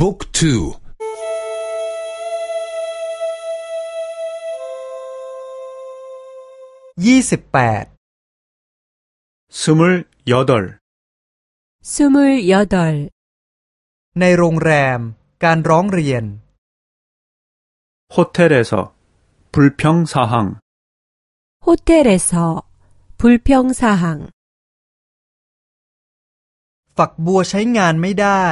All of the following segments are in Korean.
บุ๊กทูยี่สิบแปด 스물여덟, 스물여덟 ในโรงแรม การร้องเรียน 호텔에서 불평 사항, 호텔에서 불평 사항 ฝักบัวใช้งานไม่ได้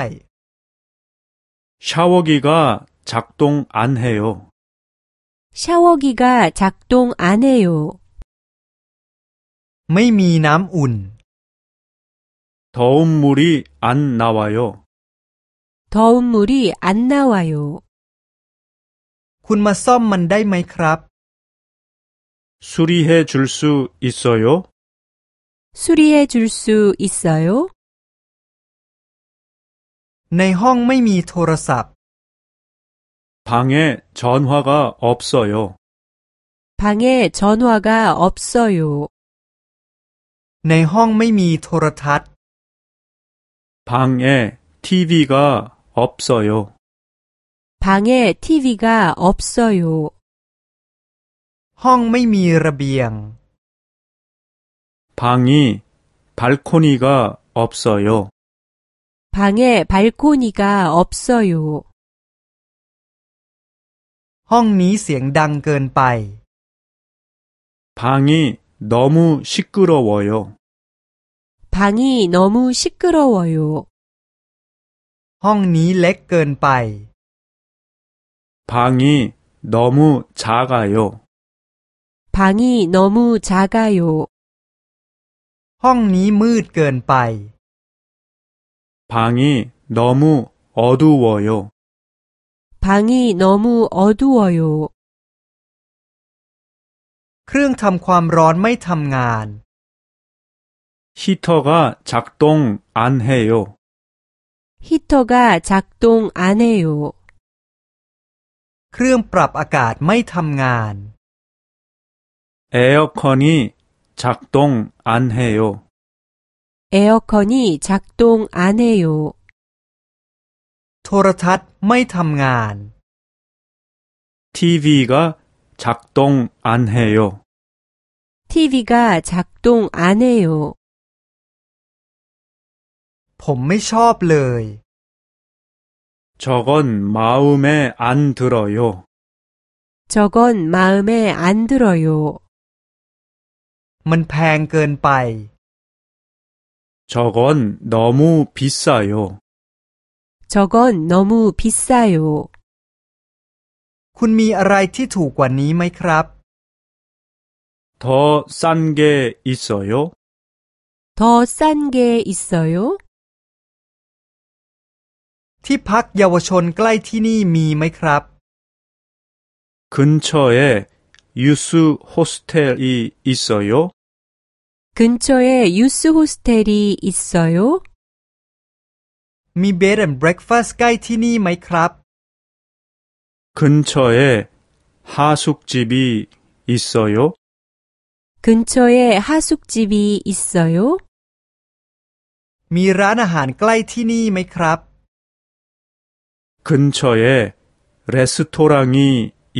샤워기가 작동 안 해요. 샤워기가 작동 안 해요. ไม่มีน้ำอุ่น 더운 물이 안 나와요. 더운 물이 안 나와요. คุณมาซ่อมมันได้ไหมครับ 수리해 줄 수 있어요? 수리해 줄 수 있어요? ในห้องไม่มีโทรศัพท์ 방에 전화가 없어요. 방에 전화가 없어요. ในห้องไม่มีโทรทัศน์ 방에 TV가 없어요. 방에 TV가 없어요. ห้องไม่มีระเบียง 방이 발코니가 없어요. 방에 발코니가 없어요. ห้องนี้เสียงดังเกินไป 방이 너무 시끄러워요. 방이 너무 시끄러워요. ห้องนี้เล็กเกินไป 방이 너무 작아요. 방이 너무 작아요. ห้องนี้มืดเกินไป 방이 너무 어두워요. 방이 너무 어두워요. เครื่องทำความร้อนไม่ทำงาน 히터가 작동 안 해요. 히터가 작동 안 해요. เครื่องปรับอากาศไม่ทำงาน 에어컨이 작동 안 해요. 에어컨이 작동 안 해요. โทรทัศน์ไม่ทำงาน TV가 작동 안 해요. TV가 작동 안 해요. ผมไม่ชอบเลย 저건 마음에 안 들어요. 저건 마음에 안 들어요. มันแพงเกินไป 저건 너무 비싸요. 저건 너무 비싸요. คุณมีอะไรที่ถูกกว่านี้ไหมครับ 더 싼 게 있어요? 더 싼 게 있어요? ที่พักเยาวชนใกล้ที่นี่มีไหมครับ 근처에 유스 호스텔이 있어요? 근처에 유스 호스텔이 있어요? มีเบดแอนด์เบรคฟาสต์ใกล้ที่นี่ไหมครับ 근처에 하숙집이 있어요? 근처에 하숙집이 있어요? มีร้านอาหารใกล้ที่นี่ไหมครับ 근처에 레스토랑이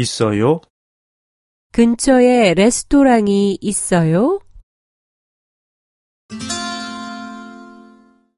있어요? 근처에 레스토랑이 있어요?